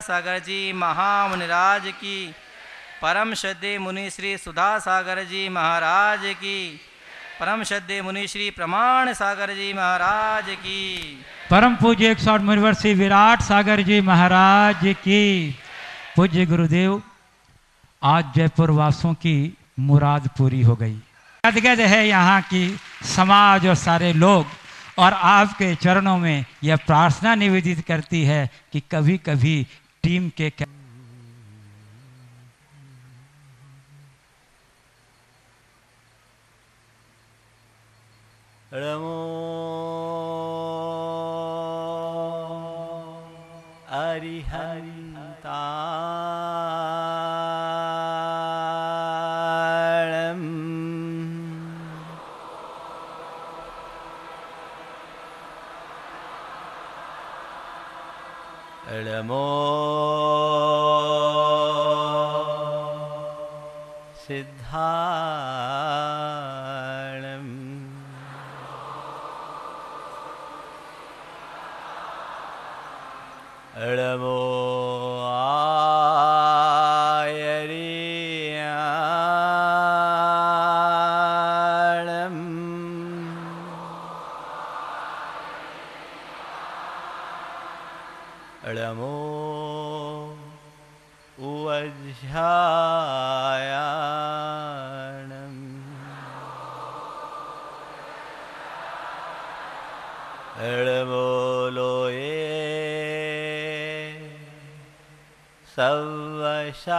सागर जी, महामुनिराज की। परम श्रद्धे मुनि श्री सुधा सागर जी महाराज की। परम श्रद्धे मुनि श्री प्रमाण सागर जी महाराज की। परम पूज्य एक सौ मुनिवर्षी विराट सागर जी महाराज की। पूज्य गुरुदेव, आज जयपुर वासों की मुराद पूरी हो गई। गदगद है यहाँ की समाज और सारे लोग, और आपके चरणों में यह प्रार्थना निवेदित करती है कि कभी कभी टीम के रमो। हरि रमो रमो उवध्यायाणम् बोलो ये सवशाहुनम्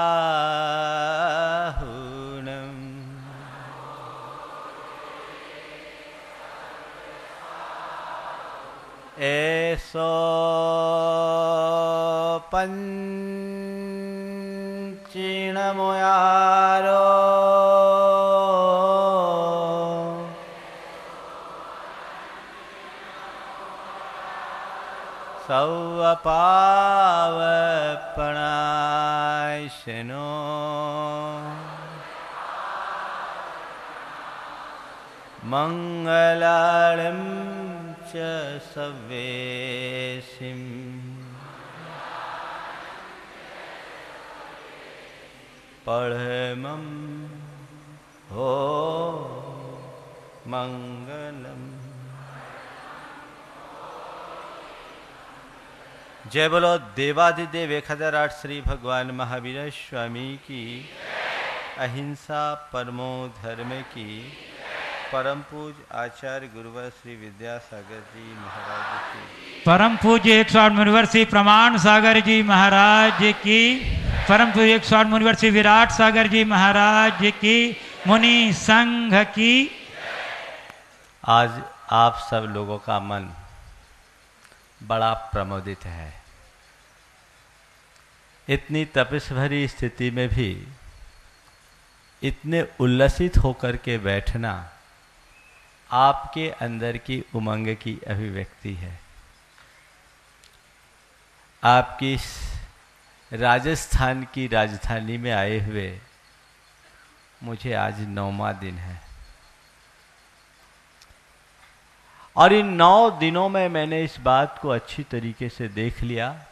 एसो पञ्चिणमुयारो सौवपावपणाशनो मङ्गलाळं च सव्येशिम्। पढमं हो मंगलम। जय बोलो, देवादिदेव एक हज़ार आठ श्री भगवान महावीर, स्वामी की, अहिंसा परमो धर्म की। परम पूज आचार्य गुरुवर श्री विद्यासागर जी महाराज की। परम पूज्य एक सौ मुनिवर्षी प्रमाण सागर जी महाराज की। परम पूज्य एक सौ मुनिवर्षी विराट सागर जी महाराज की। मुनि संघ की। आज आप सब लोगों का मन बड़ा प्रमोदित है। इतनी तपस भरी स्थिति में भी इतने उल्लसित होकर के बैठना आपके अंदर की उमंग की अभिव्यक्ति है। आपकी राजस्थान की राजधानी में आए हुए मुझे आज नौवा दिन है। और इन नौ दिनों में मैंने इस बात को अच्छी तरीके से देख लिया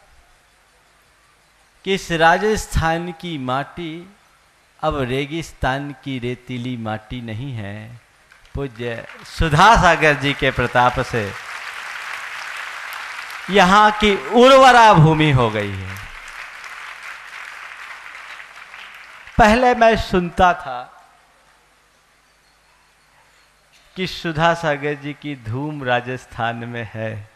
कि इस राजस्थान की माटी अब रेगिस्तान की रेतीली माटी नहीं है। पूज्य सुधा सागर जी के प्रताप से यहाँ की उर्वरा भूमि हो गई है। पहले मैं सुनता था कि सुधा सागर जी की धूम राजस्थान में है।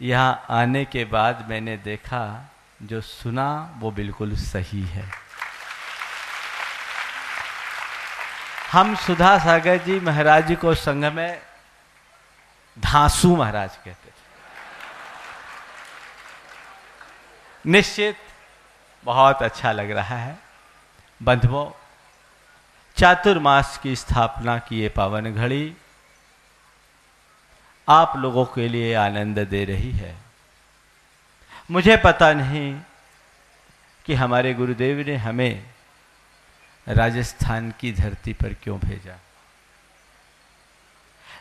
यहाँ आने के बाद मैंने देखा, जो सुना वो बिल्कुल सही है। हम सुधा सागर जी महाराज को संघ में धांसू महाराज कहते थे। निश्चित बहुत अच्छा लग रहा है। बंधुओं, चातुर्मास की स्थापना की ये पावन घड़ी आप लोगों के लिए आनंद दे रही है। मुझे पता नहीं कि हमारे गुरुदेव ने हमें राजस्थान की धरती पर क्यों भेजा?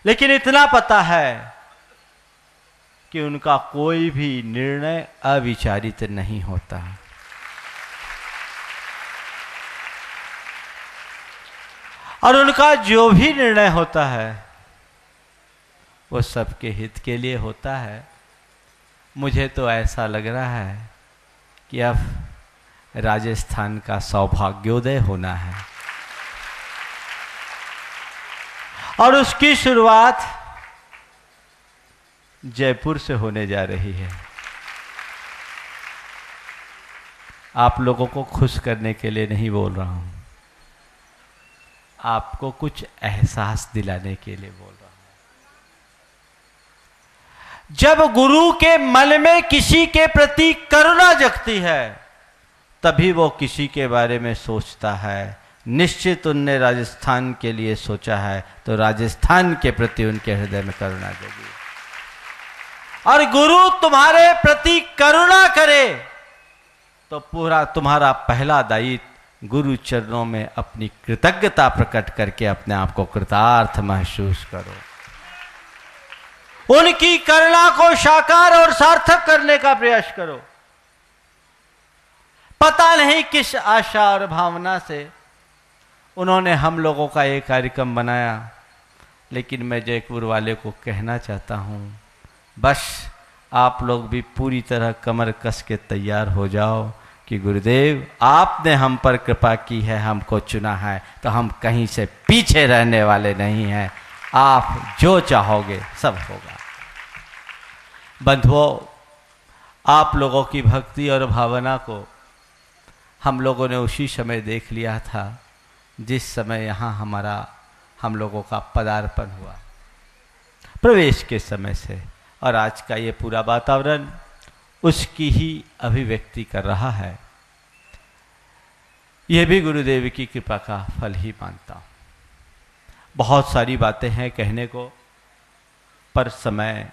लेकिन इतना पता है कि उनका कोई भी निर्णय अविचारित नहीं होता। और उनका जो भी निर्णय होता है, वो सबके हित के लिए होता है। मुझे तो ऐसा लग रहा है कि अब राजस्थान का सौभाग्योदय होना है। और उसकी शुरुआत जयपुर से होने जा रही है। आप लोगों को खुश करने के लिए नहीं बोल रहा हूँ। आपको कुछ एहसास दिलाने के लिए बोल रहा हूँ। जब गुरु के मन में किसी के प्रति करुणा जगती है तभी वो किसी के बारे में सोचता है। निश्चित उनने राजस्थान के लिए सोचा है तो राजस्थान के प्रति उनके हृदय में करुणा जगी। और गुरु तुम्हारे प्रति करुणा करे तो पूरा तुम्हारा पहला दायित्व गुरु चरणों में अपनी कृतज्ञता प्रकट करके अपने आप को कृतार्थ महसूस करो। उनकी करुणा को साकार और सार्थक करने का प्रयास करो। पता नहीं किस आशा और भावना से उन्होंने हम लोगों का ये कार्यक्रम बनाया, लेकिन मैं जयपुर वाले को कहना चाहता हूँ, बस आप लोग भी पूरी तरह कमर कस के तैयार हो जाओ कि गुरुदेव, आपने हम पर कृपा की है, हमको चुना है तो हम कहीं से पीछे रहने वाले नहीं हैं। आप जो चाहोगे, सब होगा। बंधुओं, आप लोगों की भक्ति और भावना को हम लोगों ने उसी समय देख लिया था जिस समय यहाँ हमारा, हम लोगों का पदार्पण हुआ। प्रवेश के समय से, और आज का ये पूरा वातावरण उसकी ही अभिव्यक्ति कर रहा है। यह भी गुरुदेव की कृपा का फल ही मानता हूँ। बहुत सारी बातें हैं कहने को, पर समय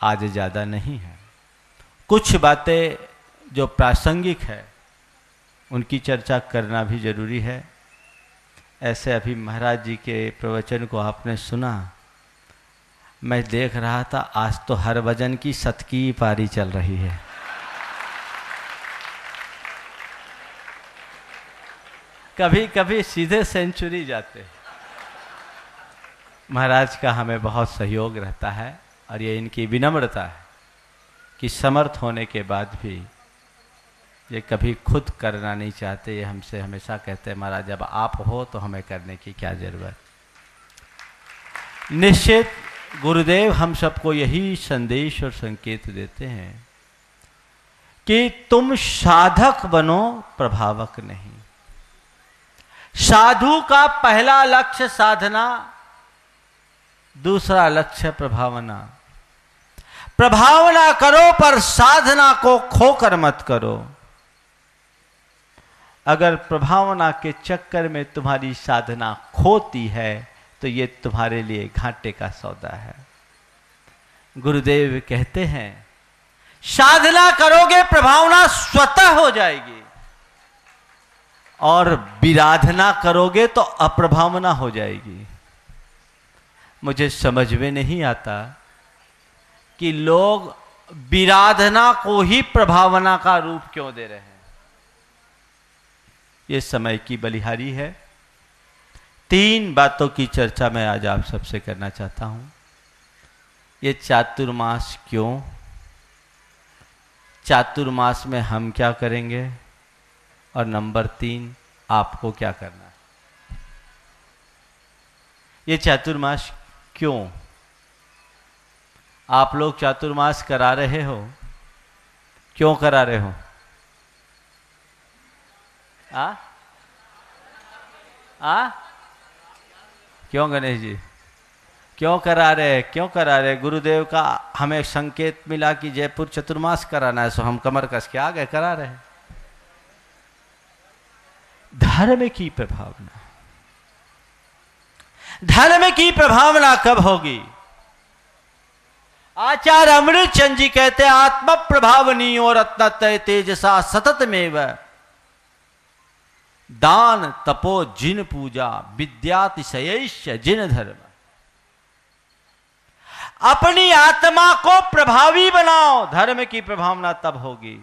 आज ज़्यादा नहीं है। कुछ बातें जो प्रासंगिक है उनकी चर्चा करना भी ज़रूरी है। ऐसे अभी महाराज जी के प्रवचन को आपने सुना। मैं देख रहा था, आज तो हर भजन की सतकी पारी चल रही है। कभी कभी सीधे सेंचुरी जाते महाराज का हमें बहुत सहयोग रहता है और ये इनकी विनम्रता है कि समर्थ होने के बाद भी ये कभी खुद करना नहीं चाहते, ये हमसे हमेशा कहते हैं, महाराज, जब आप हो तो हमें करने की क्या ज़रूरत? निश्चित गुरुदेव हम सबको यही संदेश और संकेत देते हैं कि तुम साधक बनो, प्रभावक नहीं। साधु का पहला लक्ष्य साधना, दूसरा लक्ष्य प्रभावना। प्रभावना करो पर साधना को खोकर मत करो। अगर प्रभावना के चक्कर में तुम्हारी साधना खोती है तो ये तुम्हारे लिए घाटे का सौदा है। गुरुदेव कहते हैं, साधना करोगे, प्रभावना स्वतः हो जाएगी। और विराधना करोगे तो अप्रभावना हो जाएगी। मुझे समझ में नहीं आता कि लोग विराधना को ही प्रभावना का रूप क्यों दे रहे हैं। ये समय की बलिहारी है। तीन बातों की चर्चा मैं आज आप सबसे करना चाहता हूँ। ये चातुर्मास क्यों? चातुर्मास में हम क्या करेंगे? और नंबर तीन, आपको क्या करना है? ये चातुर्मास क्यों? आप लोग चातुर्मास करा रहे हो? क्यों करा रहे हो? आ आ क्यों गणेश जी क्यों करा रहे क्यों करा रहे गुरुदेव का हमें संकेत मिला कि जयपुर चतुर्मास कराना है सो हम कमर कस के आ गए करा रहे धर्म की प्रभावना धर्म की प्रभावना कब होगी आचार्य अमृत चंद जी कहते आत्म प्रभावनी और रत्न तेजसा सतत में दान तपो जिन पूजा विद्यातिशय जिन धर्म। अपनी आत्मा को प्रभावी बनाओ, धर्म की प्रभावना तब होगी।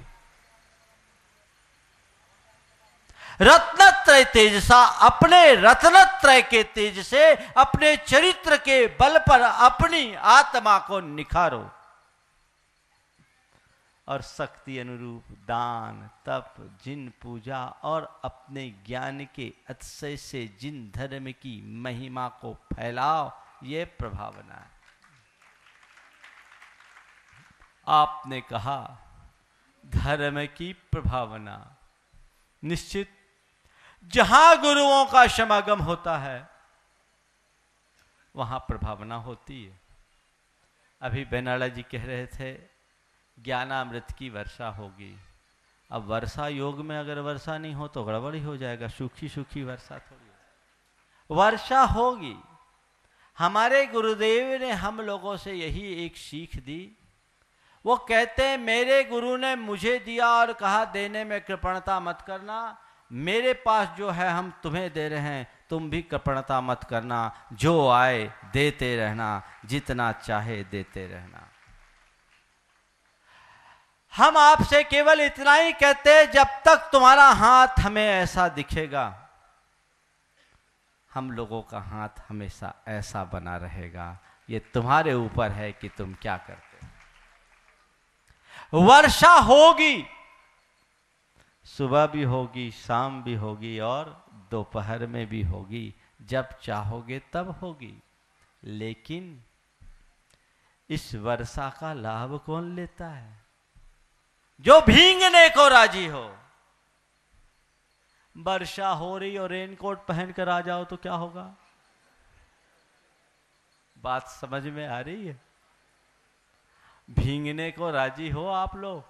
रत्नत्रय तेजसा अपने रत्नत्रय के तेज से, अपने चरित्र के बल पर अपनी आत्मा को निखारो। और शक्ति अनुरूप दान, तप, जिन पूजा और अपने ज्ञान के अतिशय से जिन धर्म की महिमा को फैलाओ, ये प्रभावना है। आपने कहा, धर्म की प्रभावना। निश्चित, जहाँ गुरुओं का समागम होता है, वहाँ प्रभावना होती है। अभी बेनाला जी कह रहे थे ज्ञानामृत की वर्षा होगी। अब वर्षा योग में अगर वर्षा नहीं हो तो गड़बड़ी हो जाएगा, सूखी सूखी वर्षा थोड़ी हो वर्षा होगी। हमारे गुरुदेव ने हम लोगों से यही एक सीख दी। वो कहते हैं, मेरे गुरु ने मुझे दिया और कहा, देने में कृपणता मत करना। मेरे पास जो है, हम तुम्हें दे रहे हैं। तुम भी कृपणता मत करना। जो आए, देते रहना। जितना चाहे, देते रहना। हम आपसे केवल इतना ही कहते हैं, जब तक तुम्हारा हाथ हमें ऐसा दिखेगा, हम लोगों का हाथ हमेशा ऐसा बना रहेगा। ये तुम्हारे ऊपर है कि तुम क्या करते वर्षा होगी, सुबह भी होगी, शाम भी होगी और दोपहर में भी होगी। जब चाहोगे तब होगी, लेकिन इस वर्षा का लाभ कौन लेता है? जो भींगने को राज़ी हो। वर्षा हो रही और रेनकोट पहन कर आ जाओ तो क्या होगा? बात समझ में आ रही है? भींगने को राज़ी हो आप लोग?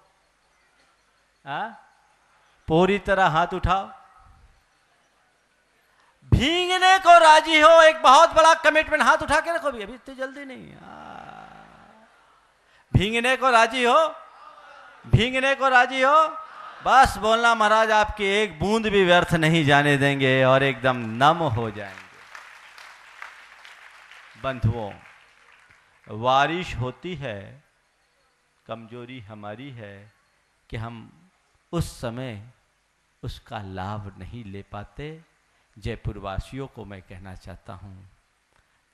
पूरी तरह हाथ उठाओ। भींगने को राज़ी हो, एक बहुत बड़ा कमिटमेंट हाथ उठा के रखो भी, अभी इतनी जल्दी नहीं भींगने को राज़ी हो भींगने को राज़ी हो? बस बोलना महाराज, आपकी एक बूंद भी व्यर्थ नहीं जाने देंगे और एकदम नम हो जाएँगे। बंधुओं बारिश होती है, कमज़ोरी हमारी है कि हम उस समय उसका लाभ नहीं ले पाते। जयपुर वासियों को मैं कहना चाहता हूँ,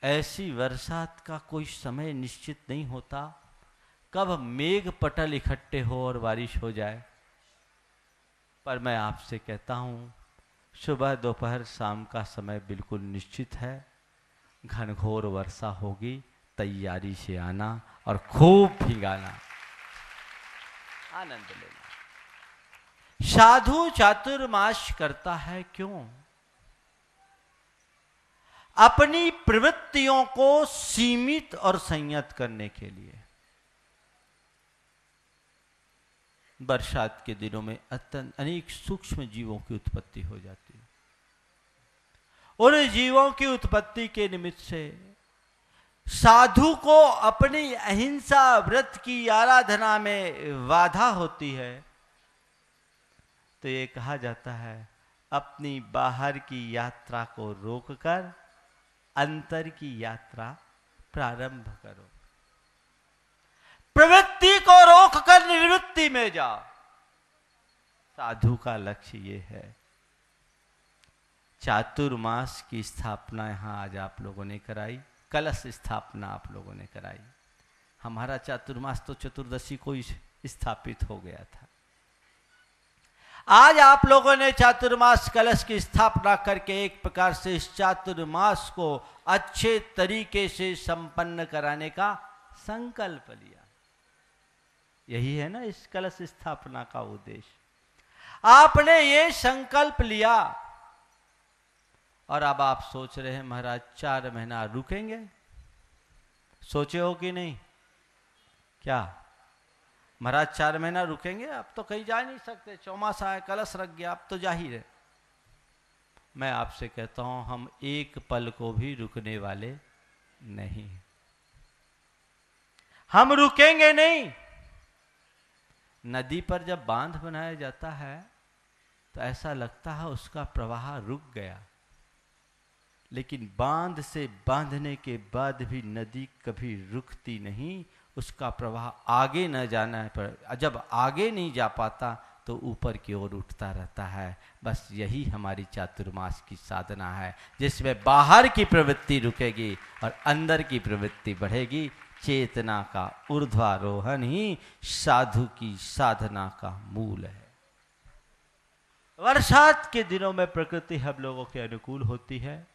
ऐसी बरसात का कोई समय निश्चित नहीं होता। कब मेघ पटल इकट्ठे हो और बारिश हो जाए? पर मैं आपसे कहता हूँ, सुबह दोपहर शाम का समय बिल्कुल निश्चित है। घनघोर वर्षा होगी, तैयारी से आना और खूब भिगाना आनंद लेना। साधु चातुर्माश करता है क्यों? अपनी प्रवृत्तियों को सीमित और संयत करने के लिए। बरसात के दिनों में अत्यंत अनेक सूक्ष्म जीवों की उत्पत्ति हो जाती है। उन जीवों की उत्पत्ति के निमित्त से साधु को अपनी अहिंसा व्रत की आराधना में बाधा होती है। तो ये कहा जाता है, अपनी बाहर की यात्रा को रोककर अंतर की यात्रा प्रारंभ करो। प्रवृत्ति को रोक कर निवृत्ति में जा। साधु का लक्ष्य ये है। चातुर्मास की स्थापना यहाँ आज आप लोगों ने कराई, कलश स्थापना आप लोगों ने कराई। हमारा चातुर्मास तो चतुर्दशी को ही स्थापित हो गया था। आज आप लोगों ने चातुर्मास कलश की स्थापना करके एक प्रकार से इस चातुर्मास को अच्छे तरीके से संपन्न कराने का संकल्प लिया। यही है ना इस कलश स्थापना का उद्देश्य। आपने ये संकल्प लिया और अब आप सोच रहे हैं, महाराज, चार महीना रुकेंगे। सोचे हो कि नहीं? क्या? महाराज, चार महीना रुकेंगे? अब तो कहीं जा नहीं सकते। चौमासा है, कलश रख गया अब तो ज़ाहिर है मैं आपसे कहता हूँ, हम एक पल को भी रुकने वाले नहीं हम रुकेंगे नहीं। नदी पर जब बाँध बनाया जाता है तो ऐसा लगता है उसका प्रवाह रुक गया। लेकिन बाँध से बांधने के बाद भी नदी कभी रुकती नहीं, उसका प्रवाह आगे न जाना पर जब आगे नहीं जा पाता तो ऊपर की ओर उठता रहता है। बस यही हमारी चातुर्मास की साधना है, जिसमें बाहर की प्रवृत्ति रुकेगी और अंदर की प्रवृत्ति बढ़ेगी। चेतना का ऊर्ध्वारोहण ही साधु की साधना का मूल है। वर्षात के दिनों में प्रकृति हम लोगों के अनुकूल होती है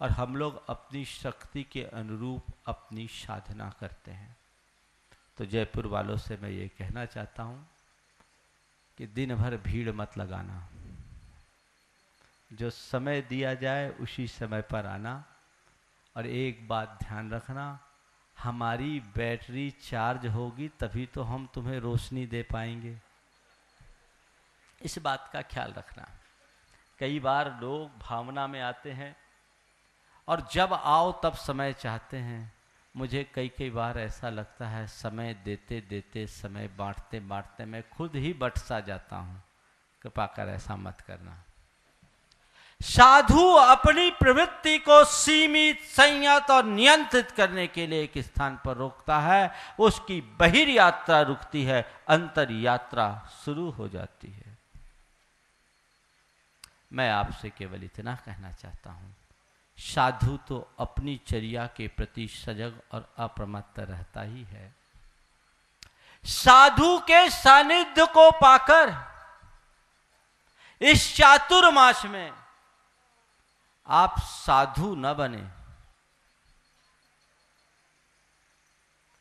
और हम लोग अपनी शक्ति के अनुरूप अपनी साधना करते हैं। तो जयपुर वालों से मैं ये कहना चाहता हूँ कि दिन भर भीड़ मत लगाना। जो समय दिया जाए, उसी समय पर आना और एक बात ध्यान रखना हमारी बैटरी चार्ज होगी तभी तो हम तुम्हें रोशनी दे पाएँगे। इस बात का ख्याल रखना। कई बार लोग भावना में आते हैं और जब आओ तब समय चाहते हैं। मुझे कई कई बार ऐसा लगता है, समय देते देते, समय बांटते बांटते मैं खुद ही बट सा जाता हूँ। कृपा कर ऐसा मत करना। साधु अपनी प्रवृत्ति को सीमित, संयत और नियंत्रित करने के लिए एक स्थान पर रोकता है? उसकी बहिर यात्रा रुकती है अंतर यात्रा शुरू हो जाती है। मैं आपसे केवल इतना कहना चाहता हूँ, साधु तो अपनी चर्या के प्रति सजग और अप्रमत्त रहता ही है। साधु के सानिध्य को पाकर, इस चातुर्मास में आप साधु न बने।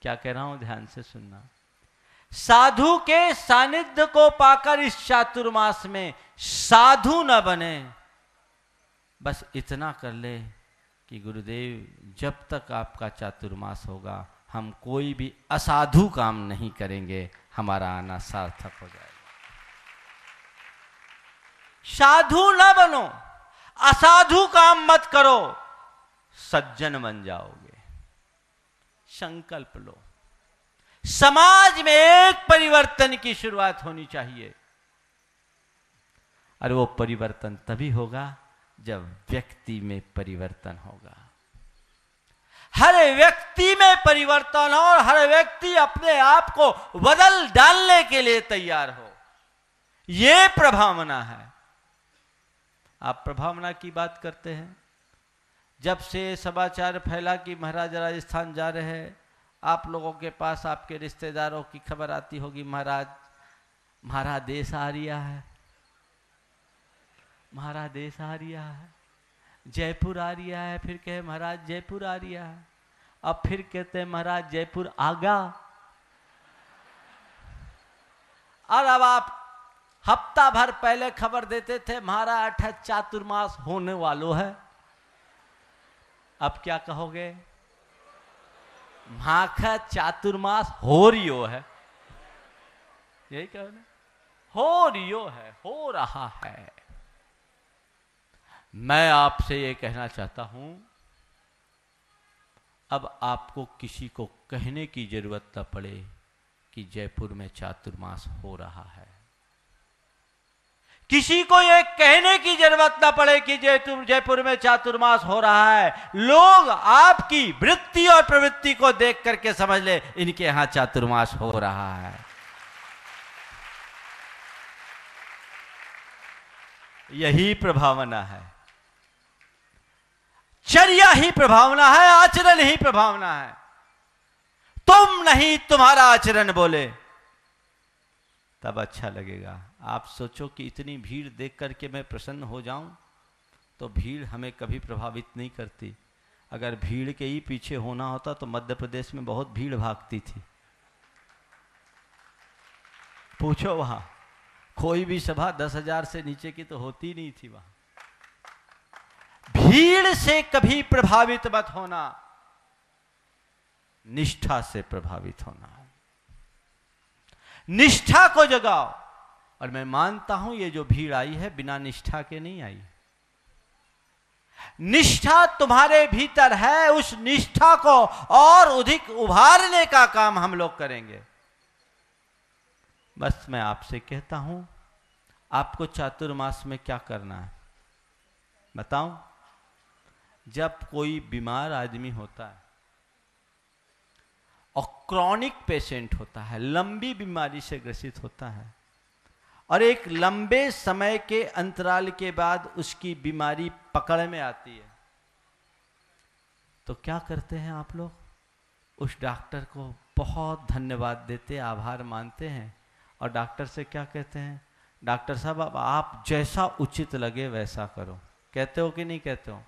क्या कह रहा हूँ? ध्यान से सुनना। साधु के सानिध्य को पाकर इस चातुर्मास में साधु न बने। बस इतना कर ले कि गुरुदेव, जब तक आपका चातुर्मास होगा, हम कोई भी असाधु काम नहीं करेंगे, हमारा आना सार्थक हो जाएगा। साधु न बनो। असाधु काम मत करो, सज्जन बन जाओगे। संकल्प लो। समाज में एक परिवर्तन की शुरुआत होनी चाहिए। और वो परिवर्तन तभी होगा जब व्यक्ति में परिवर्तन होगा। हर व्यक्ति में परिवर्तन हो और हर व्यक्ति अपने आप को बदल डालने के लिए तैयार हो। यह प्रभावना है। आप प्रभावना की बात करते हैं। जब से समाचार फैला कि महाराज राजस्थान जा रहे हैं, आप लोगों के पास आपके रिश्तेदारों की खबर आती होगी, महाराज महाराज देश आ रिया है। महाराज देश आ रिया है। जयपुर आ रिया है। फिर कहे, महाराज, जयपुर आ रिया है। अब फिर कहते हैं, महाराज, जयपुर आगा। और अब आप हफ़्ता भर पहले खबर देते थे, महाराज, चातुर्मास होने वालों है। अब क्या कहोगे? माखा चातुर्मास हो रियो है। यही कहो ना हो रियो है, हो रहा है। मैं आपसे ये कहना चाहता हूँ, अब आपको किसी को कहने की ज़रूरत न पड़े कि जयपुर में चातुर्मास हो रहा है। किसी को यह कहने की ज़रूरत ना पड़े कि जयपुर जयपुर में चातुर्मास हो रहा है। लोग आपकी वृत्ति और प्रवृत्ति को देख करके समझ ले, इनके यहाँ चातुर्मास हो रहा है। यही प्रभावना है। चर्या ही प्रभावना है, आचरण ही प्रभावना है। तुम नहीं, तुम्हारा आचरण बोले, तब अच्छा लगेगा। आप सोचो कि इतनी भीड़ देख करके मैं प्रसन्न हो जाऊँ तो भीड़ हमें कभी प्रभावित नहीं करती। अगर भीड़ के ही पीछे होना होता तो मध्य प्रदेश में बहुत भीड़ भागती थी। पूछो वहाँ, कोई भी सभा दस हज़ार से नीचे की तो होती नहीं थी वहाँ। भीड़ से कभी प्रभावित मत होना, निष्ठा से प्रभावित होना। निष्ठा को जगाओ। और मैं मानता हूँ ये जो भीड़ आई है, बिना निष्ठा के नहीं आई। निष्ठा तुम्हारे भीतर है, उस निष्ठा को और अधिक उभारने का काम हम लोग करेंगे। बस मैं आपसे कहता हूँ, आपको चातुर्मास में क्या करना है? बताऊँ? जब कोई बीमार आदमी होता है और क्रॉनिक पेशेंट होता है, लंबी बीमारी से ग्रसित होता है और एक लंबे समय के अंतराल के बाद उसकी बीमारी पकड़ में आती है। तो क्या करते हैं आप लोग? उस डॉक्टर को बहुत धन्यवाद देते आभार मानते हैं। और डॉक्टर से क्या कहते हैं? डॉक्टर साहब, अब आप जैसा उचित लगे वैसा करो। कहते हो कि नहीं कहते हो?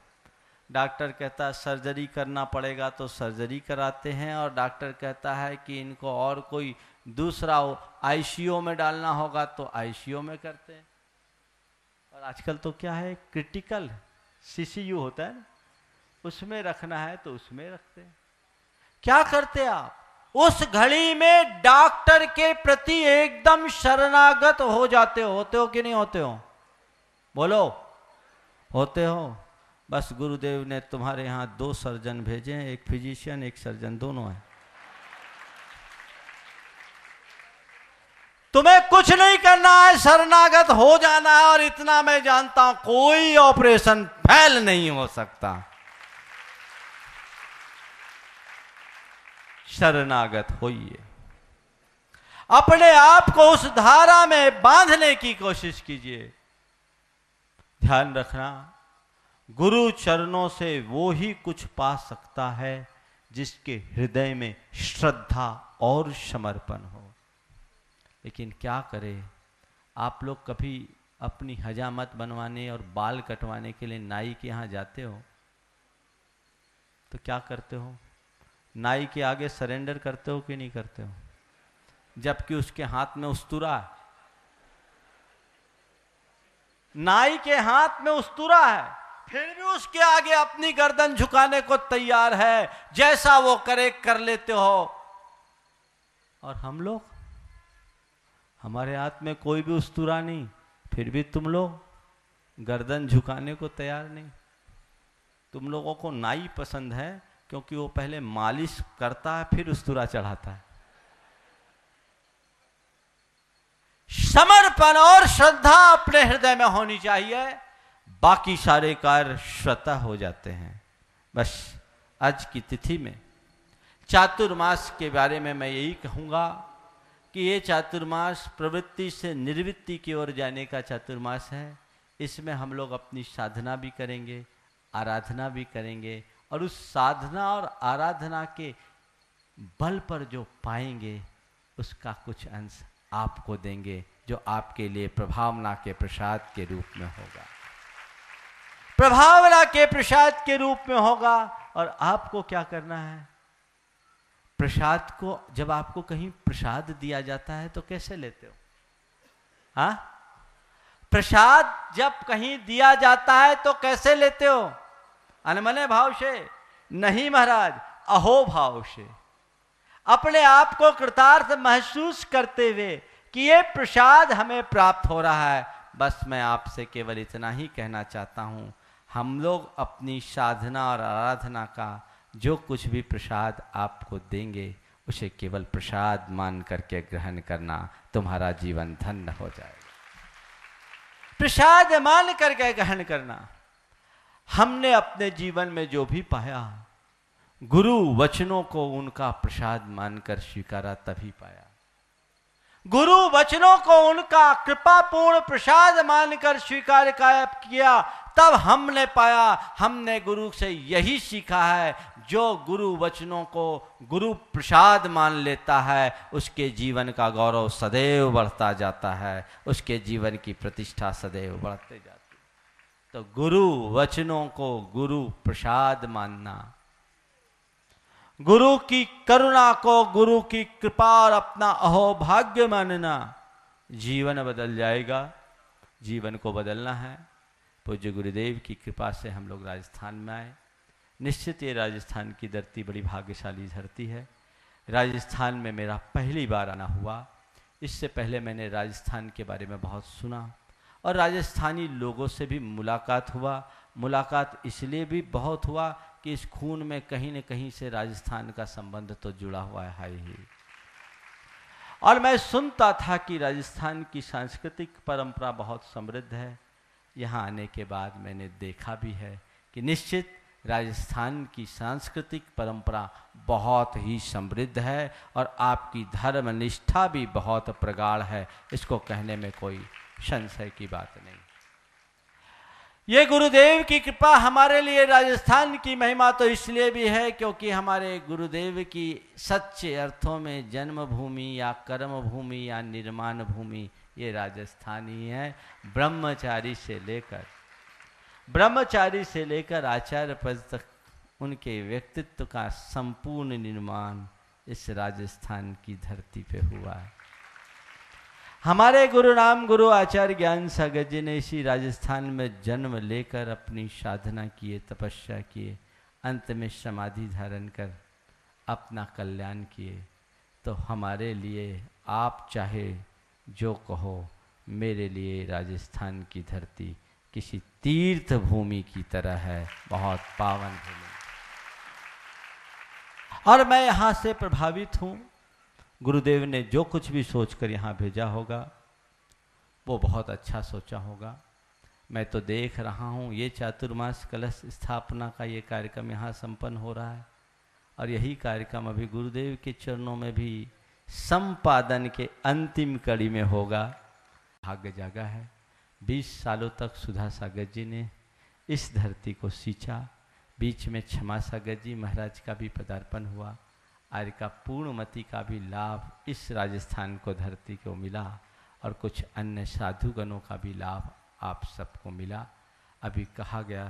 डॉक्टर कहता है, सर्जरी करना पड़ेगा तो सर्जरी कराते हैं। और डॉक्टर कहता है कि इनको और कोई दूसरा आईसीयू में डालना होगा तो आईसीयू में करते हैं। और आजकल तो क्या है, क्रिटिकल सीसीयू होता है ना, उसमें रखना है तो उसमें रखते हैं। क्या करते आप? उस घड़ी में डॉक्टर के प्रति एकदम शरणागत हो जाते हो। होते हो कि नहीं होते हो? बोलो, होते हो। बस गुरुदेव ने तुम्हारे यहाँ दो सर्जन भेजे हैं एक फिजिशियन, एक सर्जन, दोनों है। तुम्हें कुछ नहीं करना है, शरणागत हो जाना है, और इतना मैं जानता हूँ कोई ऑपरेशन फैल नहीं हो सकता। शरणागत होइए। अपने आप को उस धारा में बांधने की कोशिश कीजिए। ध्यान रखना गुरु चरणों से वो ही कुछ पा सकता है जिसके हृदय में श्रद्धा और समर्पण हो। लेकिन क्या करे? आप लोग कभी अपनी हजामत बनवाने और बाल कटवाने के लिए नाई के यहाँ जाते हो? तो क्या करते हो? नाई के आगे सरेंडर करते हो कि नहीं करते हो? जबकि उसके हाथ में उस्तुरा है। नाई के हाथ में उस्तुरा है। फिर भी उसके आगे अपनी गर्दन झुकाने को तैयार है, जैसा वो करे कर लेते हो। और हम लोग? हमारे हाथ में कोई भी उस्तुरा नहीं, फिर भी तुम लोग गर्दन झुकाने को तैयार नहीं। तुम लोगों को नाई पसंद है, क्योंकि वो पहले मालिश करता है, फिर उस्तुरा चढ़ाता है। समर्पण और श्रद्धा अपने हृदय में होनी चाहिए। बाकी सारे कार्य स्वतः हो जाते हैं। बस, आज की तिथि में। चातुर्मास के बारे में मैं यही कहूँगा कि ये चातुर्मास प्रवृत्ति से निर्वृत्ति की ओर जाने का चातुर्मास है। इसमें हम लोग अपनी साधना भी करेंगे, आराधना भी करेंगे और उस साधना और आराधना के बल पर जो पाएँगे, उसका कुछ अंश आपको देंगे, जो आपके लिए प्रभावना के प्रसाद के रूप में होगा। प्रभावना के प्रसाद के रूप में होगा। और आपको क्या करना है? प्रसाद को, जब आपको कहीं प्रसाद दिया जाता है तो कैसे लेते हो? हा? प्रसाद जब कहीं दिया जाता है तो कैसे लेते हो? अनमने भाव से? नहीं महाराज, अहो भाव से। अपने आप को कृतार्थ महसूस करते हुए कि ये प्रसाद हमें प्राप्त हो रहा है, बस मैं आपसे केवल इतना ही कहना चाहता हूँ। हम लोग अपनी साधना और आराधना का जो कुछ भी प्रसाद आपको देंगे, उसे केवल प्रसाद मान करके ग्रहण करना तुम्हारा जीवन धन्य हो जाएगा। प्रसाद मान करके ग्रहण करना। हमने अपने जीवन में जो भी पाया, गुरु वचनों को उनका प्रसाद मानकर स्वीकारा तभी पाया। गुरु वचनों को उनका कृपा पूर्ण प्रसाद मानकर स्वीकार किया, तब हमने पाया, हमने गुरु से यही सीखा है, जो गुरु वचनों को गुरु प्रसाद मान लेता है, उसके जीवन का गौरव सदैव बढ़ता जाता है, उसके जीवन की प्रतिष्ठा सदैव बढ़ते जाती तो गुरु वचनों को गुरु प्रसाद मानना गुरु की करुणा को, गुरु की कृपा और अपना अहोभाग्य मानना जीवन बदल जाएगा। जीवन को बदलना है। पूज्य गुरुदेव की कृपा से हम लोग राजस्थान में आए। निश्चित ये राजस्थान की धरती बड़ी भाग्यशाली धरती है। राजस्थान में मेरा पहली बार आना हुआ। इससे पहले मैंने राजस्थान के बारे में बहुत सुना और राजस्थानी लोगों से भी मुलाकात हुआ। मुलाकात इसलिए भी बहुत हुआ कि इस खून में कहीं न कहीं से राजस्थान का संबंध तो जुड़ा हुआ है ही। और मैं सुनता था कि राजस्थान की सांस्कृतिक परंपरा बहुत समृद्ध है। यहाँ आने के बाद मैंने देखा भी है कि निश्चित राजस्थान की सांस्कृतिक परंपरा बहुत ही समृद्ध है और आपकी धर्म निष्ठा भी बहुत प्रगाढ़ है। इसको कहने में कोई संशय की बात नहीं। ये गुरुदेव की कृपा हमारे लिए राजस्थान की महिमा तो इसलिए भी है क्योंकि हमारे गुरुदेव की सच्चे अर्थों में जन्मभूमि या कर्म भूमि या निर्माण भूमि ये राजस्थान ही, ब्रह्मचारी से लेकर। ब्रह्मचारी से लेकर आचार्य पद तक उनके व्यक्तित्व का संपूर्ण निर्माण इस राजस्थान की धरती पे हुआ है। हमारे गुरु राम गुरु आचार्य ज्ञान सागर जी ने इसी राजस्थान में जन्म लेकर अपनी साधना किए, तपस्या किए, अंत में समाधि धारण कर अपना कल्याण किए। तो हमारे लिए आप चाहे जो कहो, मेरे लिए राजस्थान की धरती किसी तीर्थ भूमि की तरह है। बहुत पावन भूमि। और मैं यहाँ से प्रभावित हूँ। गुरुदेव ने जो कुछ भी सोचकर यहाँ भेजा होगा, वो बहुत अच्छा सोचा होगा। मैं तो देख रहा हूँ, ये चातुर्मास कलश स्थापना का ये कार्यक्रम यहाँ संपन्न हो रहा है। और यही कार्यक्रम अभी गुरुदेव के चरणों में भी संपादन के अंतिम कड़ी में होगा। भाग्य जागा है। बीस सालों तक सुधा सागर जी ने इस धरती को सींचा। बीच में क्षमा सागर जी महाराज का भी पदार्पण हुआ। आर्य का पूर्णमति का भी लाभ इस राजस्थान को धरती को मिला और कुछ अन्य साधुगणों का भी लाभ आप सबको मिला। अभी कहा गया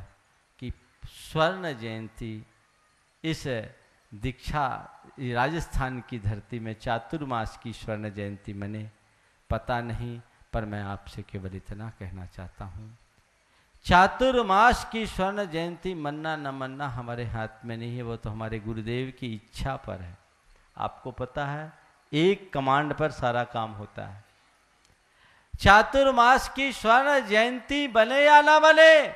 कि स्वर्ण जयंती इस दीक्षा राजस्थान की धरती में चातुर्मास की स्वर्ण जयंती मने। पता नहीं, पर मैं आपसे केवल इतना कहना चाहता हूँ। चातुर्मास की स्वर्ण जयंती मनना न मनना हमारे हाथ में नहीं है, वो तो हमारे गुरुदेव की इच्छा पर है। आपको पता है, एक कमांड पर सारा काम होता है। चातुर्मास की स्वर्ण जयंती बने या ना बने,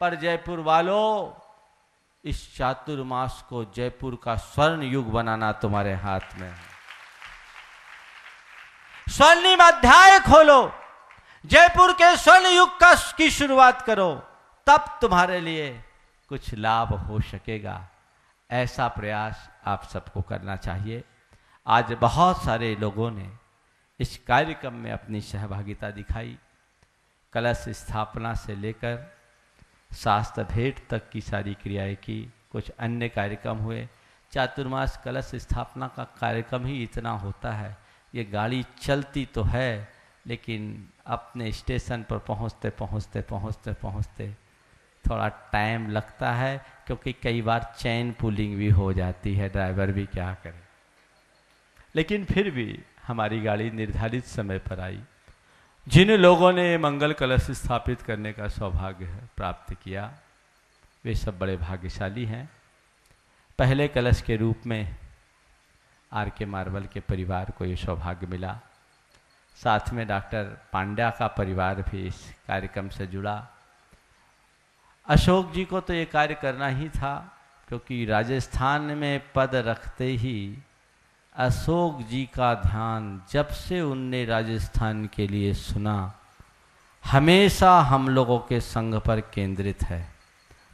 पर जयपुर वालों, इस चातुर्मास को जयपुर का स्वर्ण युग बनाना तुम्हारे हाथ में है। स्वर्णिम अध्याय खोलो। जयपुर के स्वर्ण युग का शुरुआत करो, तब तुम्हारे लिए कुछ लाभ हो सकेगा। ऐसा प्रयास आप सबको करना चाहिए। आज बहुत सारे लोगों ने इस कार्यक्रम में अपनी सहभागिता दिखाई। कलश स्थापना से लेकर शास्त्र भेंट तक की सारी क्रियाएँ की, कुछ अन्य कार्यक्रम हुए। चातुर्मास कलश स्थापना का कार्यक्रम ही इतना होता है, ये गाड़ी चलती तो है, लेकिन अपने स्टेशन पर पहुँचते पहुँचते पहुँचते पहुँचते थोड़ा टाइम लगता है, क्योंकि कई बार चैन पुलिंग भी हो जाती है ड्राइवर भी क्या करे। लेकिन फिर भी हमारी गाड़ी निर्धारित समय पर आई। जिन लोगों ने मंगल कलश स्थापित करने का सौभाग्य प्राप्त किया, वे सब बड़े भाग्यशाली हैं। पहले कलश के रूप में आर के मार्बल के परिवार को ये सौभाग्य मिला। साथ में डॉक्टर पांड्या का परिवार भी इस कार्यक्रम से जुड़ा। अशोक जी को तो ये कार्य करना ही था, क्योंकि राजस्थान में पद रखते ही अशोक जी का ध्यान जब से उनने राजस्थान के लिए सुना, हमेशा हम लोगों के संघ पर केंद्रित है।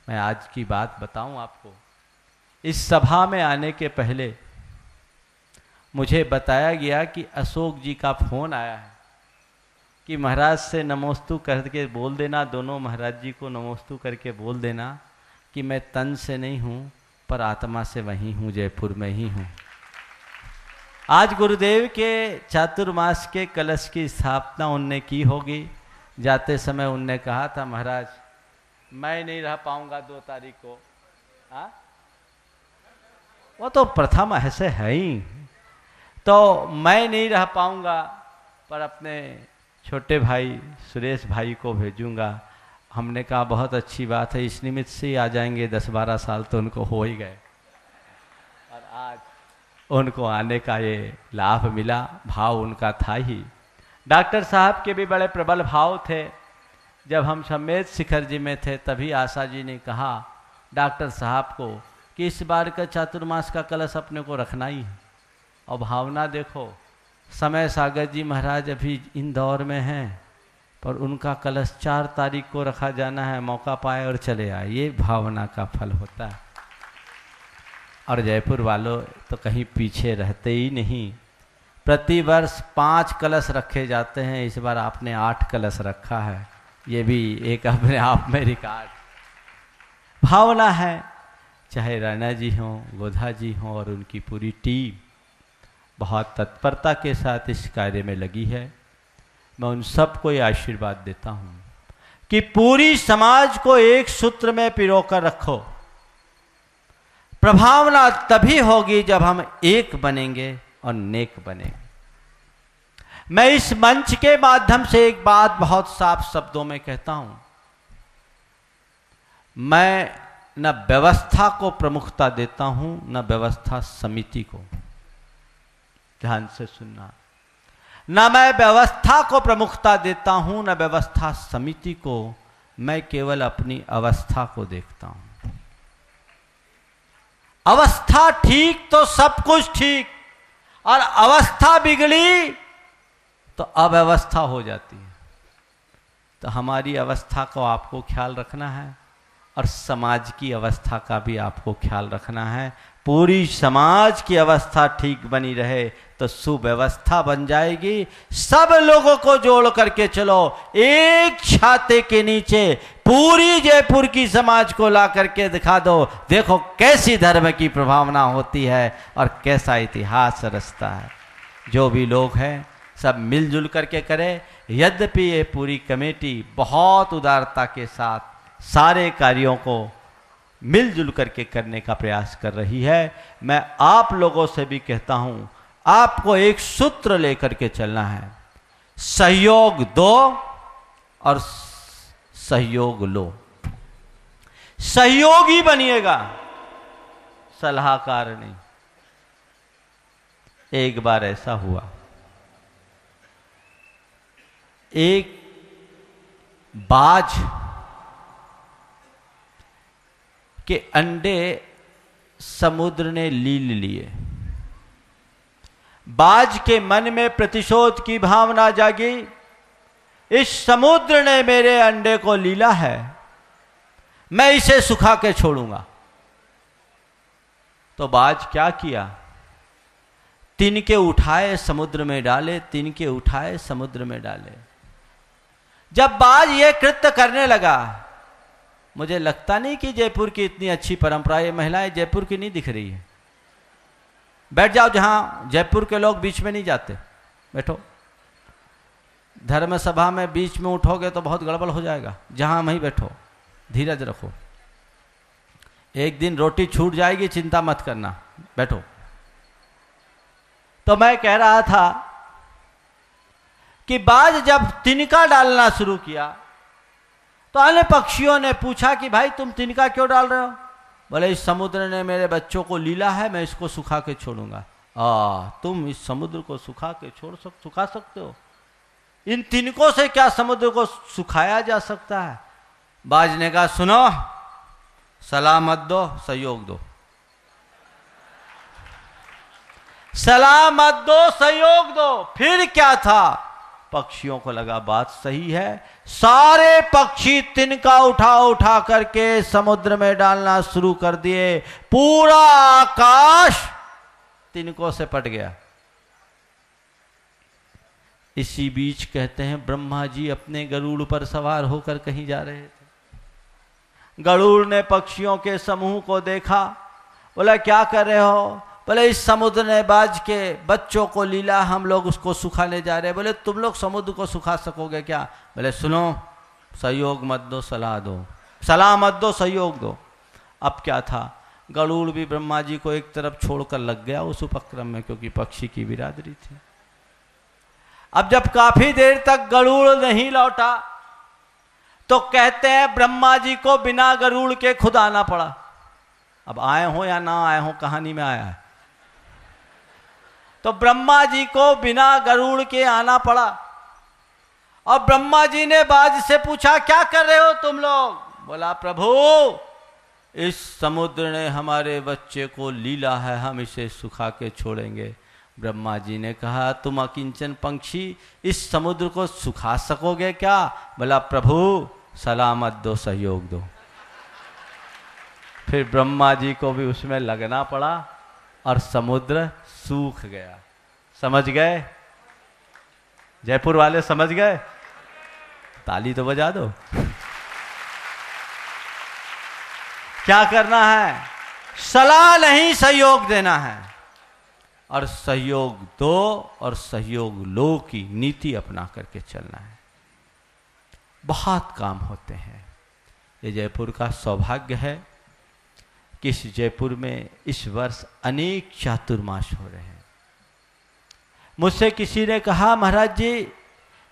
मैं आज की बात बताऊँ आपको। इस सभा में आने के पहले मुझे बताया गया कि अशोक जी का फ़ोन आया है कि महाराज से नमोस्तु करके बोल देना, दोनों महाराज जी को नमोस्तु करके बोल देना कि मैं तन से नहीं हूँ, पर आत्मा से वहीं हूँ, जयपुर में ही हूँ। आज गुरुदेव के चातुर्मास के कलश की स्थापना उनने की होगी। जाते समय उनने कहा था, महाराज, मैं नहीं रह पाऊँगा दो तारीख को। आ? वो तो प्रथम ऐसे है ही। तो मैं नहीं रह पाऊँगा, पर अपने छोटे भाई, सुरेश भाई को भेजूँगा। हमने कहा, बहुत अच्छी बात है, इस निमित्त से ही आ जाएँगे दस बारह साल तो उनको हो ही गए। और आज उनको आने का ये लाभ मिला, भाव उनका था ही। डॉक्टर साहब के भी बड़े प्रबल भाव थे। जब हम समेत शिखर जी में थे, तभी आशा जी ने कहा, डॉक्टर साहब को कि इस बार का चातुर्मास का कलश अपने को रखना ही है। और भावना देखो, समय सागर जी महाराज अभी इंदौर में हैं, पर उनका कलश चार तारीख को रखा जाना है, मौका पाए और चले आए। ये भावना का फल होता है। और जयपुर वालों तो कहीं पीछे रहते ही नहीं। प्रति वर्ष पाँच कलश रखे जाते हैं, इस बार आपने आठ कलश रखा है। ये भी एक अपने आप में रिकॉर्ड। भावना है, चाहे राणा जी हों, गोधा जी हों और उनकी पूरी टीम। बहुत तत्परता के साथ इस कार्य में लगी है। मैं उन सबको ये आशीर्वाद देता हूँ कि पूरी समाज को एक सूत्र में पिरोकर रखो। प्रभावना तभी होगी जब हम एक बनेंगे और नेक बनेंगे मैं इस मंच के माध्यम से एक बात बहुत साफ़ शब्दों में कहता हूँ। मैं न व्यवस्था को प्रमुखता देता हूँ, न व्यवस्था समिति को। ध्यान से सुनना। न मैं व्यवस्था को प्रमुखता देता हूँ, न व्यवस्था समिति को, मैं केवल अपनी अवस्था को देखता हूँ। अवस्था ठीक तो सब कुछ ठीक, और अवस्था बिगड़ी तो अव्यवस्था हो जाती है। तो हमारी अवस्था को आपको ख्याल रखना है, और समाज की अवस्था का भी आपको ख्याल रखना है पूरी समाज की अवस्था ठीक बनी रहे तो सुव्यवस्था बन जाएगी। सब लोगों को जोड़ करके चलो, एक छाते के नीचे पूरी जयपुर की समाज को ला करके दिखा दो। देखो कैसी धर्म की प्रभावना होती है और कैसा इतिहास रचता है। जो भी लोग हैं, सब मिलजुल करके करें। यद्यपि ये पूरी कमेटी बहुत उदारता के साथ सारे कार्यों को मिलजुल करके करने का प्रयास कर रही है। मैं आप लोगों से भी कहता हूँ, आपको एक सूत्र लेकर के चलना है। सहयोग दो और सहयोग लो। सहयोगी बनिएगा। सलाहकार नहीं। एक बार ऐसा हुआ। एक बाज के अंडे समुद्र ने लील लिए। बाज के मन में प्रतिशोध की भावना जागी, इस समुद्र ने मेरे अंडे को लीला है, मैं इसे सुखा के छोड़ूँगा। तो बाज क्या किया? तिनके उठाए समुद्र में डाले तिनके उठाए समुद्र में डाले। जब बाज ये कृत्य करने लगा मुझे लगता नहीं कि जयपुर की इतनी अच्छी परंपरा ये महिलाएँ जयपुर की नहीं दिख रही है। बैठ जाओ जहाँ जयपुर के लोग बीच में नहीं जाते। बैठो। धर्म सभा में बीच में उठोगे तो बहुत गड़बड़ हो जाएगा। जहाँ वहीं बैठो। धीरज रखो। एक दिन रोटी छूट जाएगी, चिंता मत करना। बैठो। तो मैं कह रहा था कि बाज जब तिनका डालना शुरू किया तो अन्य पक्षियों ने पूछा कि भाई, तुम तिनका क्यों डाल रहे हो? बोले, इस समुद्र ने मेरे बच्चों को लीला है, मैं इसको सुखा के छोड़ूँगा। आ, तुम इस समुद्र को सुखा के छोड़ सक, सुखा सकते हो। इन तिनकों से क्या समुद्र को सुखाया जा सकता है? बाज ने कहा, सुनो सलाह मत दो, सहयोग दो। सलाह मत दो, सहयोग दो। फिर क्या था? पक्षियों को लगा, बात सही है। सारे पक्षी तिनका उठा उठा करके समुद्र में डालना शुरू कर दिए। पूरा आकाश तिनकों से पट गया। इसी बीच कहते हैं, ब्रह्मा जी अपने गरुड़ पर सवार होकर कहीं जा रहे थे। गरुड़ ने पक्षियों के समूह को देखा। बोला, क्या कर रहे हो? बोले, इस समुद्र ने बाज के बच्चों को लीला, हम लोग उसको सुखाने जा रहे बोले, तुम लोग समुद्र को सुखा सकोगे क्या? बोले, सुनो, सहयोग मत दो, सलाह दो। सलाह मत दो, सहयोग दो। अब क्या था? गरुड़ भी ब्रह्मा जी को एक तरफ़ छोड़कर लग गया उस उपक्रम में, क्योंकि पक्षी की बिरादरी थी। अब जब काफ़ी देर तक गरुड़ नहीं लौटा तो कहते हैं, ब्रह्मा जी को बिना गरुड़ के खुद आना पड़ा। अब आए हो या ना आए हो, कहानी में आया है। तो ब्रह्मा जी को बिना गरुड़ के आना पड़ा। और ब्रह्मा जी ने बाज से पूछा, क्या कर रहे हो तुम लोग? बोला, प्रभु, इस समुद्र ने हमारे बच्चे को लीला है, हम इसे सुखा के छोड़ेंगे। ब्रह्मा जी ने कहा, तुम अकिंचन पंक्षी इस समुद्र को सुखा सकोगे क्या? बोला, प्रभु, सलामत दो, सहयोग दो। फिर ब्रह्मा जी को भी उसमें लगना पड़ा, और समुद्र सूख गया। समझ गए? जयपुर वाले समझ गए? ताली तो बजा दो। क्या करना है? सलाह नहीं, सहयोग देना है। और सहयोग दो और सहयोग लो की नीति अपना करके चलना है। बहुत काम होते हैं। ये जयपुर का सौभाग्य है। कि इस जयपुर में इस वर्ष अनेक चातुर्मास हो रहे हैं। मुझसे किसी ने कहा, महाराज जी,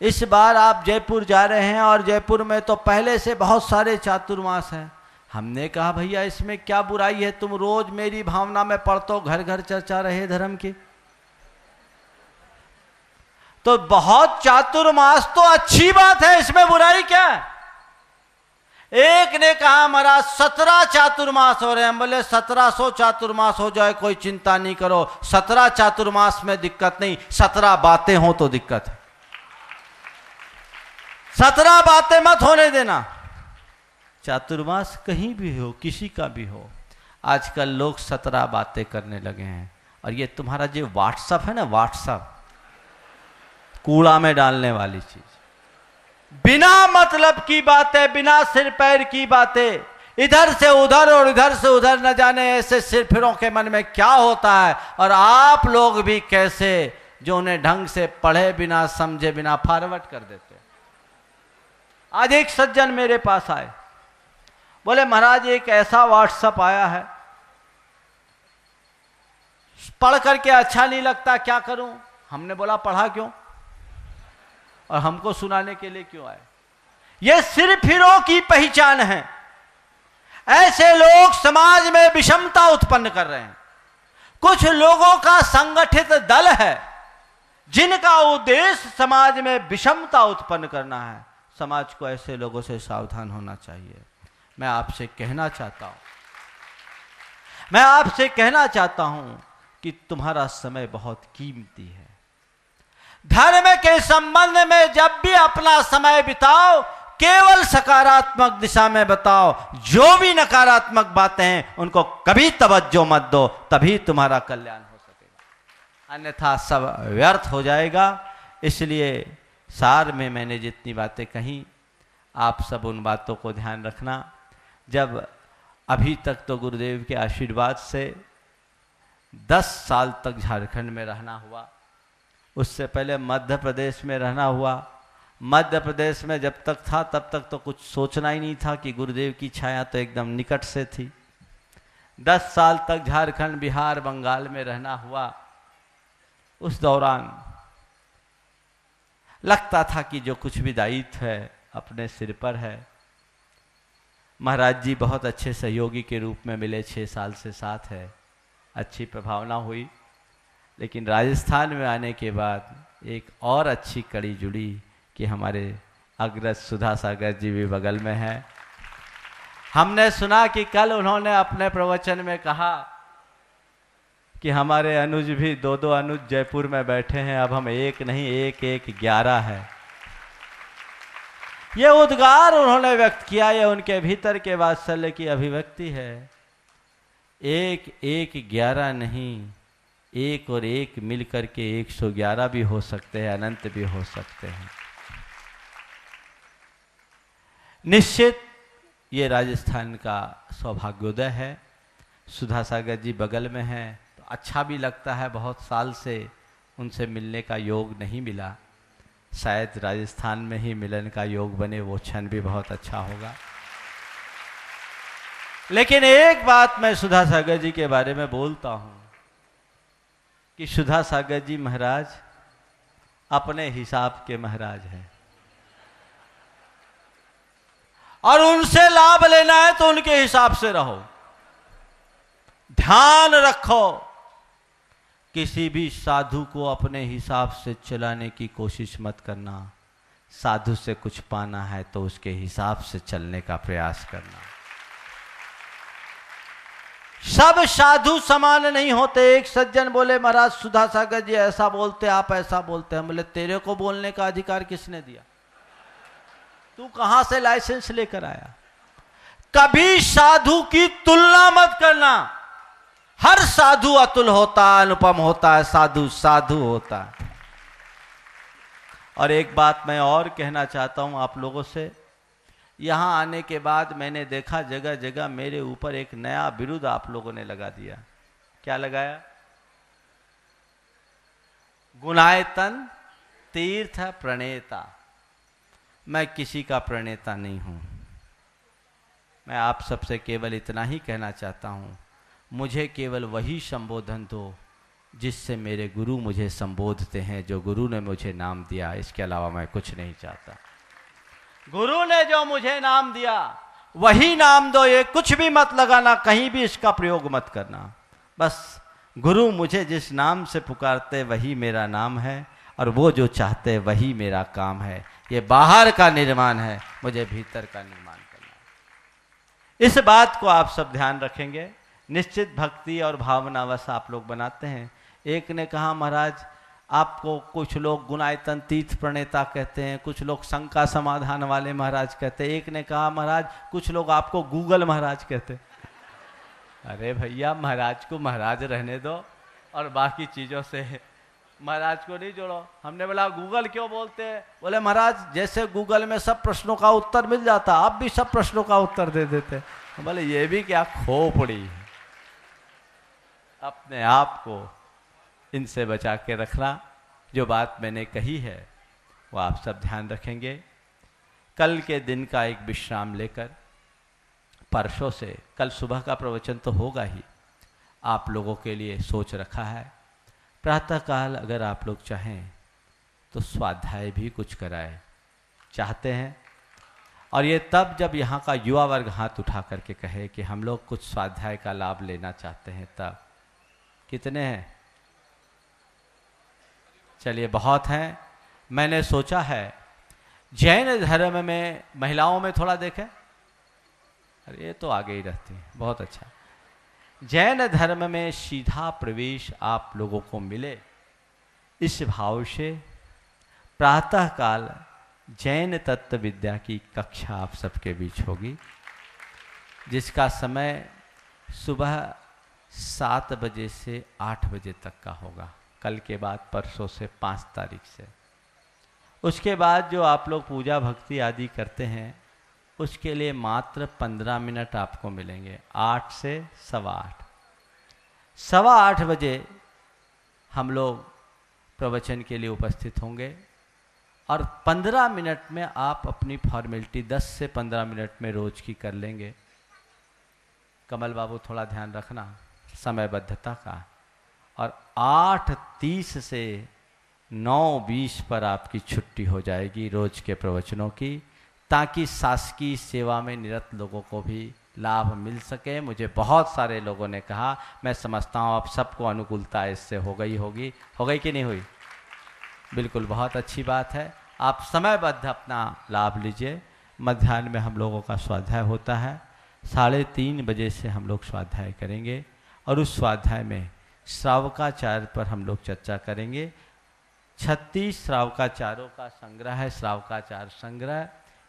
इस बार आप जयपुर जा रहे हैं और जयपुर में तो पहले से बहुत सारे चातुर्मास हैं। हमने कहा, भैया, इसमें क्या बुराई है? तुम रोज मेरी भावना में पढ़तो घर घर चर्चा रहे धर्म की। तो बहुत चातुर्मास तो अच्छी बात है, इसमें बुराई क्या है? एक ने कहा महाराज सत्रह चातुर्मास हो रहे हैं. बोले, सत्रह सौ चातुर्मास हो जाए, कोई चिंता नहीं करो। सत्रह चातुर्मास में दिक्कत नहीं, सत्रह बातें हो तो दिक्कत है। सत्रह बातें मत होने देना। चातुर्मास कहीं भी हो, किसी का भी हो, आजकल लोग सत्रह बातें करने लगे हैं। और ये तुम्हारा जो व्हाट्सअप है ना व्हाट्सअप कूड़ा में डालने वाली चीज़। बिना मतलब की बातें, बिना सिर पैर की बातें, इधर से उधर और इधर से उधर न जाने ऐसे सिर फिरों के मन में क्या होता है? और आप लोग भी कैसे जो उन्हें ढंग से पढ़े बिना, समझे बिना फॉरवर्ड कर देते आज एक सज्जन मेरे पास आए। बोले, महाराज, एक ऐसा व्हाट्सअप आया है। पढ़ करके अच्छा नहीं लगता, क्या करूँ? हमने बोला, पढ़ा क्यों? और हमको सुनाने के लिए क्यों आए? ये सिर फिरों की पहचान है। ऐसे लोग समाज में विषमता उत्पन्न कर रहे हैं। कुछ लोगों का संगठित दल है, जिनका उद्देश्य समाज में विषमता उत्पन्न करना है। समाज को ऐसे लोगों से सावधान होना चाहिए। मैं आपसे कहना चाहता हूँ। मैं आपसे कहना चाहता हूँ कि तुम्हारा समय बहुत कीमती है। धर्म के संबंध में जब भी अपना समय बिताओ, केवल सकारात्मक दिशा में बताओ। जो भी नकारात्मक बातें हैं, उनको कभी तवज्जो मत दो, तभी तुम्हारा कल्याण हो सकेगा। अन्यथा सब व्यर्थ हो जाएगा। इसलिए सार में मैंने जितनी बातें कही, आप सब उन बातों को ध्यान रखना। जब अभी तक तो गुरुदेव के आशीर्वाद से दस साल तक झारखंड में रहना हुआ उससे पहले मध्य प्रदेश में रहना हुआ। मध्य प्रदेश में जब तक था, तब तक तो कुछ सोचना ही नहीं था कि गुरुदेव की छाया तो एकदम निकट से थी। दस साल तक झारखंड, बिहार, बंगाल में रहना हुआ। उस दौरान लगता था कि जो कुछ भी दायित्व है, अपने सिर पर है। महाराज जी बहुत अच्छे सहयोगी के रूप में मिले छः साल से साथ है। अच्छी प्रभावना हुई। लेकिन राजस्थान में आने के बाद एक और अच्छी कड़ी जुड़ी कि हमारे अग्रज सुधा सागर जी भी बगल में हैं। हमने सुना कि कल उन्होंने अपने प्रवचन में कहा कि हमारे अनुज भी दो दो अनुज जयपुर में बैठे हैं, अब हम एक नहीं, एक एक, ग्यारह है। ये उद्गार उन्होंने व्यक्त किया, ये उनके भीतर के वात्सल्य की अभिव्यक्ति है। एक एक, ग्यारह नहीं एक और एक मिल करके 111 भी हो सकते हैं, अनंत भी हो सकते हैं। निश्चित ये राजस्थान का सौभाग्योदय है। सुधा सागर जी बगल में हैं तो अच्छा भी लगता है, बहुत साल से उनसे मिलने का योग नहीं मिला। शायद राजस्थान में ही मिलन का योग बने, वो क्षण भी बहुत अच्छा होगा। लेकिन एक बात मैं सुधा सागर जी के बारे में बोलता हूँ। कि सुधा सागर जी महाराज, अपने हिसाब के महाराज हैं। और उनसे लाभ लेना है तो उनके हिसाब से रहो। ध्यान रखो, किसी भी साधु को अपने हिसाब से चलाने की कोशिश मत करना। साधु से कुछ पाना है तो उसके हिसाब से चलने का प्रयास करना। सब साधु समान नहीं होते। एक सज्जन बोले, महाराज सुधा सागर जी, ऐसा बोलते, आप ऐसा बोलते हैं। बोले, तेरे को बोलने का अधिकार किसने दिया? तू कहाँ से लाइसेंस लेकर आया? कभी साधु की तुलना मत करना। हर साधु अतुल होता है, अनुपम होता है, साधु साधु होता है। और एक बात मैं और कहना चाहता हूँ आप लोगों से। यहाँ आने के बाद मैंने देखा जगह जगह मेरे ऊपर एक नया विरुद्ध आप लोगों ने लगा दिया। क्या लगाया? गुणायतन तीर्थ प्रणेता। मैं किसी का प्रणेता नहीं हूँ। मैं आप सबसे केवल इतना ही कहना चाहता हूँ। मुझे केवल वही संबोधन दो जिससे मेरे गुरु मुझे संबोधते हैं, जो गुरु ने मुझे नाम दिया। इसके अलावा मैं कुछ नहीं चाहता। गुरु ने जो मुझे नाम दिया, वही नाम दो, ये कुछ भी मत लगाना, कहीं भी इसका प्रयोग मत करना। बस, गुरु मुझे जिस नाम से पुकारते, वही मेरा नाम है, और वो जो चाहते, वही मेरा काम है। ये बाहर का निर्माण है, मुझे भीतर का निर्माण करना इस बात को आप सब ध्यान रखेंगे। निश्चित भक्ति और भावनावश आप लोग बनाते हैं। एक ने कहा, महाराज आपको कुछ लोग गुनायतन तीर्थ प्रणेता कहते हैं, कुछ लोग शंका समाधान वाले महाराज कहते हैं। एक ने कहा, महाराज, कुछ लोग आपको गूगल महाराज कहते हैं। अरे भैया, महाराज को महाराज रहने दो और बाकी चीज़ों से महाराज को नहीं जोड़ो। हमने बोला, गूगल क्यों बोलते हैं? बोले, महाराज, जैसे गूगल में सब प्रश्नों का उत्तर मिल जाता, आप भी सब प्रश्नों का उत्तर दे देते। बोले, ये भी क्या खोपड़ी है। अपने आप को इनसे बचा के रखना, जो बात मैंने कही है, वो आप सब ध्यान रखेंगे। कल के दिन का एक विश्राम लेकर, परसों से, कल सुबह का प्रवचन तो होगा ही, आप लोगों के लिए सोच रखा है। प्रातःकाल अगर आप लोग चाहें तो स्वाध्याय भी कुछ कराए। चाहते हैं? और ये तब जब यहाँ का युवा वर्ग हाथ उठा करके कहे कि हम लोग कुछ स्वाध्याय का लाभ लेना चाहते हैं, तब कितने हैं? चलिए, बहुत हैं। मैंने सोचा है, जैन धर्म में महिलाओं में थोड़ा देखें। अरे, ये तो आगे ही रहती है, बहुत अच्छा। जैन धर्म में सीधा प्रवेश आप लोगों को मिले। इस भाव से प्रातःकाल जैन तत्व विद्या की कक्षा आप सबके बीच होगी, जिसका समय सुबह सात बजे से आठ बजे तक का होगा। कल के बाद, परसों से पाँच तारीख से। उसके बाद जो आप लोग पूजा भक्ति आदि करते हैं, उसके लिए मात्र पंद्रह मिनट आपको मिलेंगे। आठ से सवा आठ। सवा आठ बजे हम लोग प्रवचन के लिए उपस्थित होंगे और पंद्रह मिनट में आप अपनी फॉर्मेलिटी, दस से पंद्रह मिनट में रोज की कर लेंगे। कमल बाबू, थोड़ा ध्यान रखना। समयबद्धता का। और आठ तीस से नौ बीस पर आपकी छुट्टी हो जाएगी रोज के प्रवचनों की, ताकि शासकीय सेवा में निरत लोगों को भी लाभ मिल सके। मुझे बहुत सारे लोगों ने कहा, मैं समझता हूँ आप सबको अनुकूलता इससे हो गई होगी। हो गई कि नहीं हुई? बिल्कुल, बहुत अच्छी बात है। आप समयबद्ध अपना लाभ लीजिए। मध्यान्ह में हम लोगों का स्वाध्याय होता है। साढ़े तीन बजे से हम लोग स्वाध्याय करेंगे और उस स्वाध्याय में श्रावकाचार्य पर हम लोग चर्चा करेंगे। छत्तीस श्रावकाचारों का संग्रह है श्रावकाचार संग्रह।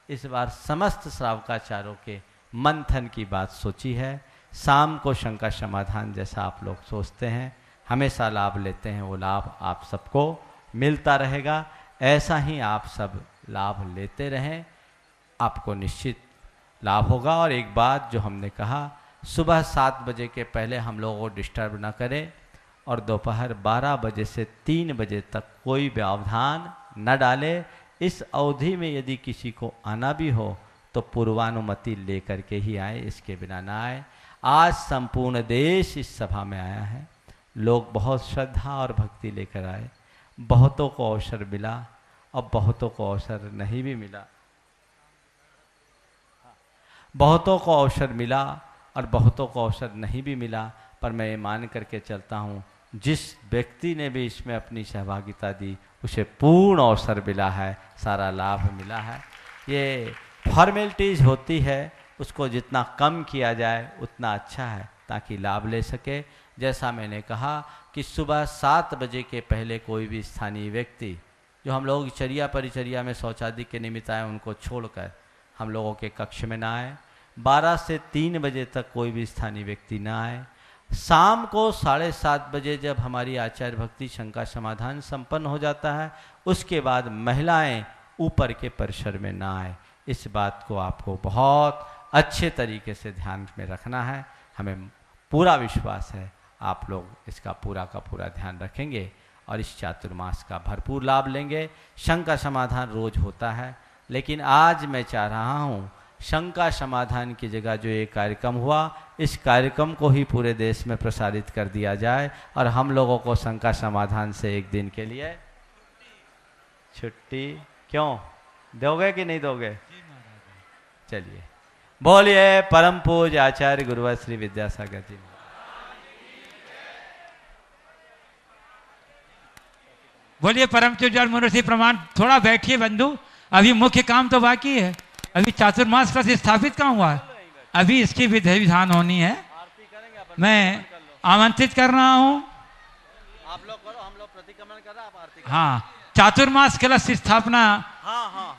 इस बार समस्त श्रावकाचारों के मंथन की बात सोची है। शाम को शंका समाधान जैसा आप लोग सोचते हैं। हमेशा लाभ लेते हैं, वो लाभ आप सबको मिलता रहेगा। ऐसा ही आप सब लाभ लेते रहें, आपको निश्चित लाभ होगा। और एक बात जो हमने कहा, सुबह सात बजे के पहले हम लोगों को डिस्टर्ब ना करें। और दोपहर बारह बजे से तीन बजे तक कोई व्यवधान न डाले। इस अवधि में यदि किसी को आना भी हो तो पूर्वानुमति लेकर के ही आए। इसके बिना ना आए। आज संपूर्ण देश इस सभा में आया है। लोग बहुत श्रद्धा और भक्ति लेकर आए। बहुतों को अवसर मिला। और बहुतों को अवसर नहीं भी मिला। बहुतों को अवसर मिला और बहुतों को अवसर नहीं भी मिला। पर मैं ये मान करके चलता हूँ जिस व्यक्ति ने भी इसमें अपनी सहभागिता दी, उसे पूर्ण अवसर मिला है, सारा लाभ मिला है। ये फॉर्मेलिटीज होती है, उसको जितना कम किया जाए, उतना अच्छा है, ताकि लाभ ले सके। जैसा मैंने कहा कि सुबह सात बजे के पहले कोई भी स्थानीय व्यक्ति, जो हम लोग चरिया परिचर्या में शौचादि के निमित्त आए, उनको छोड़कर हम लोगों के कक्ष में ना आए। बारह से तीन बजे तक कोई भी स्थानीय व्यक्ति ना आए। शाम को साढ़े सात बजे जब हमारी आचार्य भक्ति शंका समाधान संपन्न हो जाता है, उसके बाद महिलाएँ ऊपर के परिसर में ना आए। इस बात को आपको बहुत अच्छे तरीके से ध्यान में रखना है। हमें पूरा विश्वास है, आप लोग इसका पूरा का पूरा ध्यान रखेंगे और इस चातुर्मास का भरपूर लाभ लेंगे। शंका समाधान रोज होता है, लेकिन आज मैं चाह रहा हूँ शंका समाधान की जगह जो ये कार्यक्रम हुआ, इस कार्यक्रम को ही पूरे देश में प्रसारित कर दिया जाए और हम लोगों को शंका समाधान से एक दिन के लिए छुट्टी क्यों? दोगे कि नहीं दोगे? चलिए। बोलिए, परम पूज आचार्य गुरुवर श्री विद्यासागर जी बोलिए, परम चुजल मुनर्षि प्रमाण, थोड़ा बैठिए बंधु, अभी मुख्य काम तो बाकी है। अभी चातुर्मास का स्थापित कहाँ हुआ? है अभी इसकी विधि विधान होनी है। मैं आमंत्रित कर रहा हूँ। आप लोग करो हम लोग प्रतिक्रमण कर रहे आरती हाँ चातुर्मास कलश स्थापना हाँ हाँ।